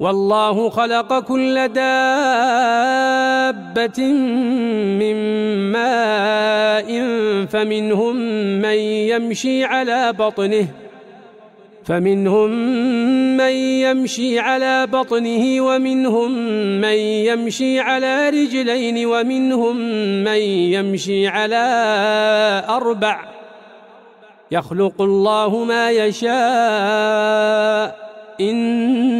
والله خلق كل دابة من ماء فمنهم من يمشي على بطنه فمنهم من يمشي على بطنه ومنهم من يمشي على رجلين ومنهم من يمشي على أربع. يخلق الله ما يشاء إن